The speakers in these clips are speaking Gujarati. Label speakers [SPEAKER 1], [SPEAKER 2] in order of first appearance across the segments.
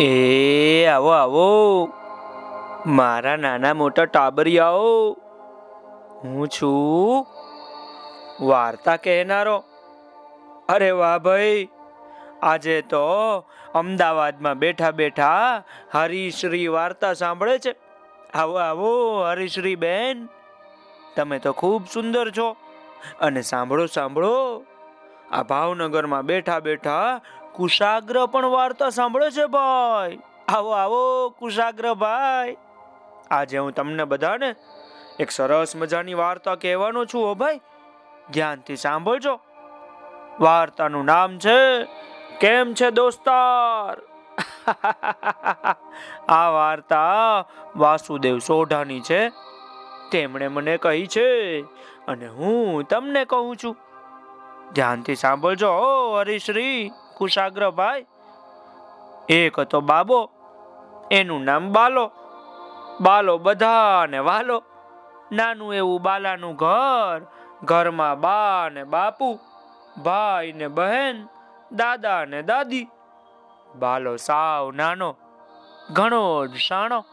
[SPEAKER 1] એ, આવો આવો. મારા નાના મોટા ટાબરિયાઓ. હું છું વાર્તા કહેનારો. અરે વાહ ભાઈ. આજે તો અમદાવાદમાં બેઠા બેઠા હરિશ્રી વાર્તા સાંભળે છે. આવો આવો, હરિશ્રી બેન. તમે તો ખૂબ સુંદર છો. અને સાંભળો સાંભળો. આ ભાવનગરમાં બેઠા બેઠા કુશાગ્ર પણ વાર્તા સાંભળે છે ભાઈ. આવો આવો, કુશાગ્ર ભાઈ. આજે હું તમને બધાને એક સરસ મજાની વાર્તા કહેવાનો છું હો ભાઈ. ધ્યાનથી સાંભળજો. વાર્તાનું નામ છે, કેમ છે દોસ્તાર? આ વાર્તા વાસુદેવ સોઢાની છે. તેમણે મને કહી છે અને હું તમને કહું છું. ધ્યાનથી સાંભળજો હરિશ્રી. કુશાગ્ર ભાઈ એક હતો બાબો, એનું નામ બાલો. બાલો બધાને વાલો. નાનું એવું બાલાનું ઘર, ઘરમાં બા ને બાપુ, ભાઈ ને બહેન, દાદા ને દાદી. બાલો સાવ નાનો, ઘણો જ શાણો.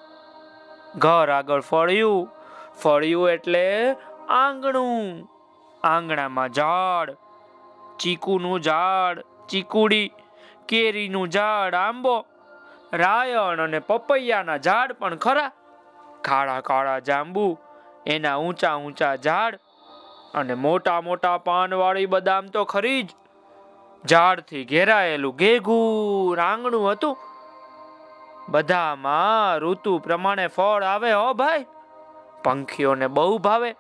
[SPEAKER 1] ઘર આગળ ફળ્યું ફળ્યું એટલે આંગણું. આંગણામાં ઝાડ, ચીકુનું ઝાડ ચીકુડી, કેરીનું ઝાડ આંબો, રાયણ અને પપૈયાના ઝાડ પણ ખરા. કાળા કાળા જાંબુ, એના ઊંચા ઊંચા ઝાડ અને મોટા મોટા પાનવાળી બદામ તો ખરી જ. ઝાડથી ઘેરાયેલું ઘેઘું આંગણું હતું. બધામાં ઋતુ પ્રમાણે ફળ આવે હો ભાઈ. પંખીઓને બહુ ભાવે.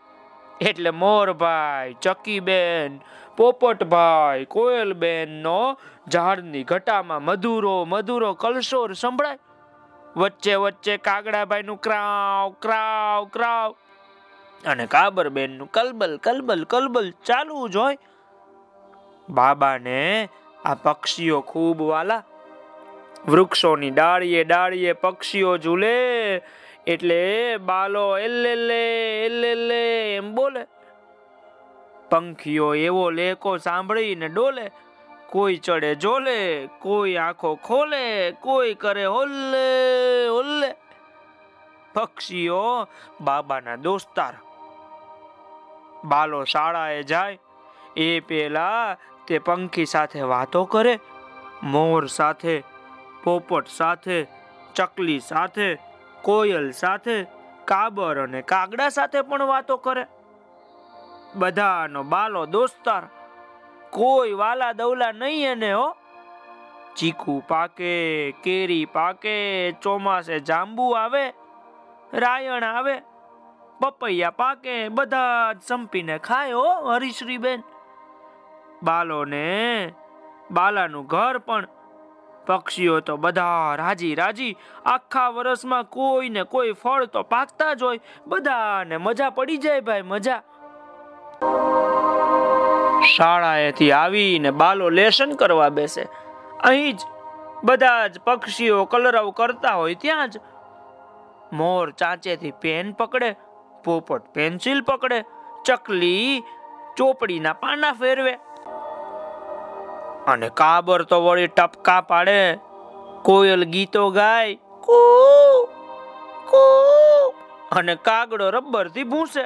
[SPEAKER 1] એટલે મોરભાઈ ચકીબેન પોપટભાઈ કોયલબેન નો ઝાડની ઘટામાં મધુરો મધુરો કલશોર સંભળાય. વચ્ચે વચ્ચે કાગડાભાઈ નું ક્રાવ ક્રાવ ક્રાવ. અને કાબરબેનનું કલબલ કલબલ કલબલ ચાલુ જ હોય. બાબાને આ પક્ષીઓ ખૂબ વાલા. વૃક્ષોની ડાળીએ ડાળીએ પક્ષીઓ ઝૂલે. એટલે બાલો, એલેલે એલેલે એમ બોલે. પંખીઓ એવો લેકો સાંભળીને ડોલે, કોઈ ચડે જોલે કોઈ આંખો ખોલે, કોઈ કરે હોલ્લે હોલ્લે. પક્ષીઓ બાબાના દોસ્તાર. બાલો શાળાએ જાય, એ પેલા તે પંખી સાથે વાતો કરે, મોર સાથે, પોપટ સાથે, ચકલી સાથે કોયલ સાથે, કાબર અને કાગડા સાથે પણ વાતો કરે. બધાનો બાલો દોસ્તાર, કોઈ વાલા દવલા નહીં એને, હો. ચીકુ પાકે, કેરી પાકે, ચોમાસે જાંબુ આવે, રાયણ આવે, પપૈયા પાકે, બધા જ સંપીને ખાય, હો હરીશ્રી બેન બાલોને, બાલાનું ઘર પણ પક્ષીઓ તો બધા રાજી રાજી. આખા વર્ષમાં કોઈ ને કોઈ ફળ તો પાકતા જ હોય. બધાને મજા પડી જાય ભાઈ, મજા. શાળાએથી આવીને બાલો લેસન કરવા બેસે. અહીં જ બધા જ પક્ષીઓ કલરવ કરતા હોય ત્યાં જ. મોર ચાંચેથી પેન પકડે, પોપટ પેન્સિલ પકડે, ચકલી ચોપડીના પાના ફેરવે. અને કાબર તો વળી ટપકા પાડે. કોયલ ગીતો ગાય, કૂ કૂ, અને કાગડો રબરથી ભૂંસે.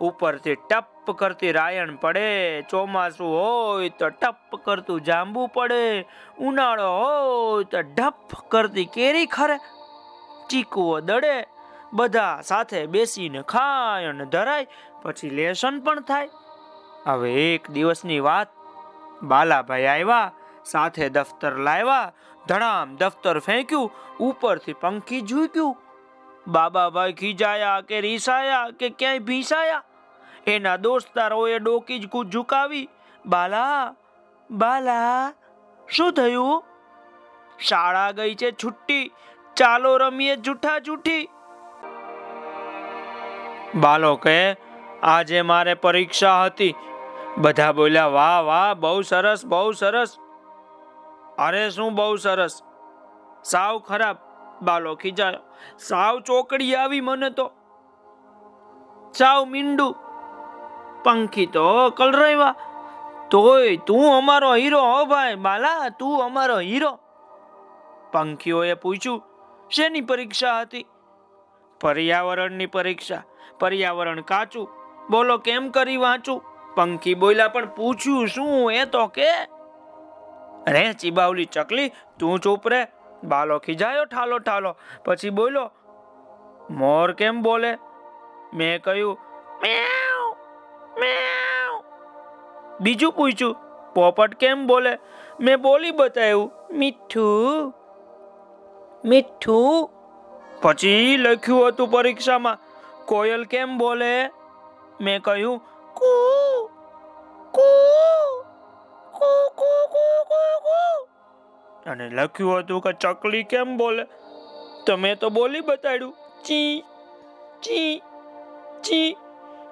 [SPEAKER 1] ઉપરથી ટપ કરતી રાયણ પડે, ચોમાસું હોય તો ટપ કરતું જાંબુ પડે, ઉનાળો હોય તો ઢપ કરતી કેરી ખરે. ચીકુઓ દડે, બધા સાથે બેસીને ખાય અને ધરાય, પછી લેસન પણ થાય. હવે એક દિવસની વાત બાલાભાઈ આવ્યા સાથે દફતર લાવ્યા ધડામ દફતર ફેંક્યું, ઉપરથી પંખી ઝૂક્યું. બાબાભાઈ ખીજાયા કે રીસાયા કે ક્યાંય ભીસાયા? એના દોસ્તારોએ ડોકી જ કૂદ ઝુકાવી. બાલા બાલા, શું થયું? શાળા ગઈ છે છુટ્ટી, ચાલો રમીએ જૂઠા જૂઠી. બાલો કે આજે મારે પરીક્ષા હતી બધા બોલ્યા, વાહ વાહ, બહુ સરસ બહુ સરસ. અરે, શું બહુ સરસ? સાવ ખરાબ, બાલો ખીજાયો. સાવ ચોકડી આવી મને તો. સાવ મીંડું. પંખી તો કલરવા તોય તું અમારો હીરો હો ભાઈ, બાલા, તું અમારો હીરો. પંખીઓએ પૂછ્યું, શેની પરીક્ષા હતી? પર્યાવરણની પરીક્ષા, પર્યાવરણ કાચું. બોલો, કેમ કરી વાંચું? પંખી બોલ્યા પણ પૂછ્યું શું એ તો કે? રે ચીબાવલી ચકલી, તું ચૂપ રે. બાલો ખીજાયો ઠાલો ઠાલો. પછી બોલો મોર કેમ બોલે? મેં કહ્યું બીજું પૂછ્યું, પોપટ કેમ બોલે? મેં બોલી બતાવ્યું, મીઠું મીઠું. પછી લખ્યું હતું પરીક્ષામાં, કોયલ કેમ બોલે? મેં કહ્યું, કુ અને લખ્યું હતું કે ચકલી કેમ બોલે? તો મેં તો બોલી બતાડ્યું. ચી ચી ચી.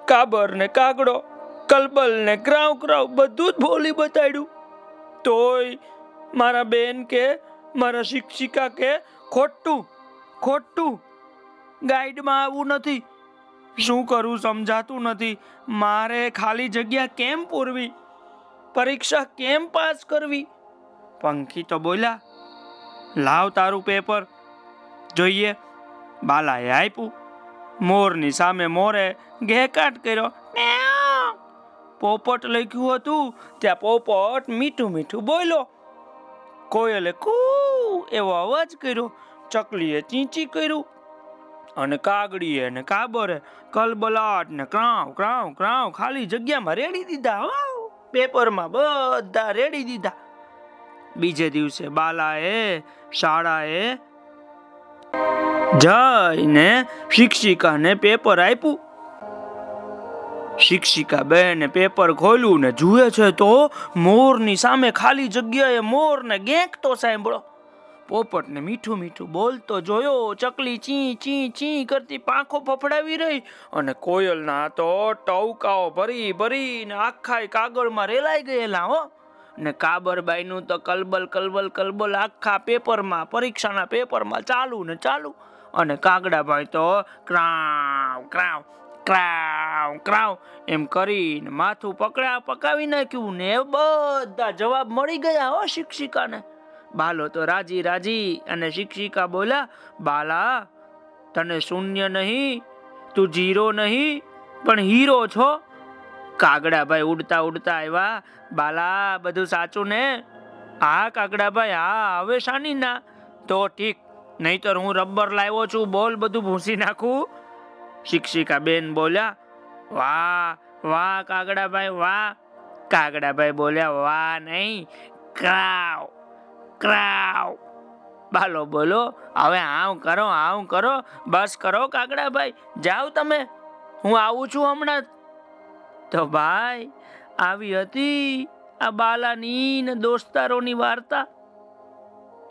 [SPEAKER 1] કાબર ને કાગડો, કલબલ ને ક્રાઉ ક્રાઉ બધું જ બોલી બતાડ્યું. તોય મારા બેન કે, મારા શિક્ષિકા કે, ખોટું ખોટું. ગાઈડમાં આવું નથી. શું કરું સમજાતું નથી. મારે ખાલી જગ્યા કેમ પૂરવી? પરીક્ષા કેમ પાસ કરવી? પંખી તો બોલ્યા, લાવ તારું પેપર જોઈએ. બાલાએ આપ્યું. મોરની સામે મોરે ઘેકાટ કર્યો. પોપટ લખ્યું હતું, ત્યાં પોપટ મીઠું મીઠું બોલ્યો. કોયલે, કુ, એવો અવાજ કર્યો, ચકલીએ ચીંચી કર્યું. અને કાગડીએ ને કાબરે કલબલાટ ને ક્રાવ ક્રાવ ક્રાવ ખાલી જગ્યામાં રેડી દીધા પેપરમાં બધા રેડી દીધા. બીજે દિવસે બાલાએ, શાળાએ જઈને શિક્ષિકાને પેપર આપ્યું. શિક્ષિકા બેને પેપર ખોલ્યું ને જુએ છે તો મોરની સામે ખાલી જગ્યાએ મોરને ગેંકતો સાંભળો. પોપટને મીઠું મીઠું બોલતો જોયો, ચકલી ચી ચી ચી કરતી પાંખો ફફડાવી રહી અને કોયલના તો ટવકાઓ ભરી ભરીને આખા કાગળમાં રેલાઈ ગયેલા હો. ને કાબરબાઈનું તો કલબલ કલબલ કલબલ આખા પેપરમાં, પરીક્ષાના પેપરમાં ચાલુ ને ચાલુ. અને કાગડાભાઈ તો ક્રાવ ક્રાવ ક્રાવ ક્રાવ એમ કરીને માથું પકડા, પકાવી નાખ્યું ને બધા જવાબ મળી ગયા હો શિક્ષિકાને. બાલો તો રાજી રાજી અને શિક્ષિકા બોલ્યા, બાલા, તને શૂન્ય નહીં, તું જીરો નહીં, પણ હીરો છો. કાગડાભાઈ ઉડતા ઉડતા આવ્યા. બાલા, બધું સાચું ને? હા કાગડાભાઈ હા, હવે શાની ના? તો ઠીક, નહીતર હું રબર લાવ્યો છું, બોલ બધું ભૂસી નાખું. શિક્ષિકા બેન બોલ્યા, વાહ વાહ કાગડાભાઈ વાહ. કાગડાભાઈ બોલ્યા, વાહ નહીં, ક્રાવ ક્રાવ. બાલો બોલો, હવે આવું કરો આવું કરો, બસ કરો કાગડાભાઈ જાઓ તમે. હું આવું છું હમણાં. તો ભાઈ, આવી હતી આ બાલાની ને દોસ્તારોની વાર્તા.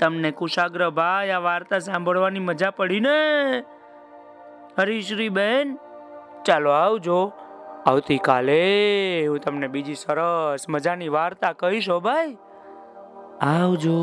[SPEAKER 1] તમને કુશાગ્ર ભાઈ આ વાર્તા સાંભળવાની મજા પડી ને? હરીશ્રી બેન ચાલો આવજો. આવતીકાલે હું તમને બીજી સરસ મજાની વાર્તા કહીશ ભાઈ. આવજો.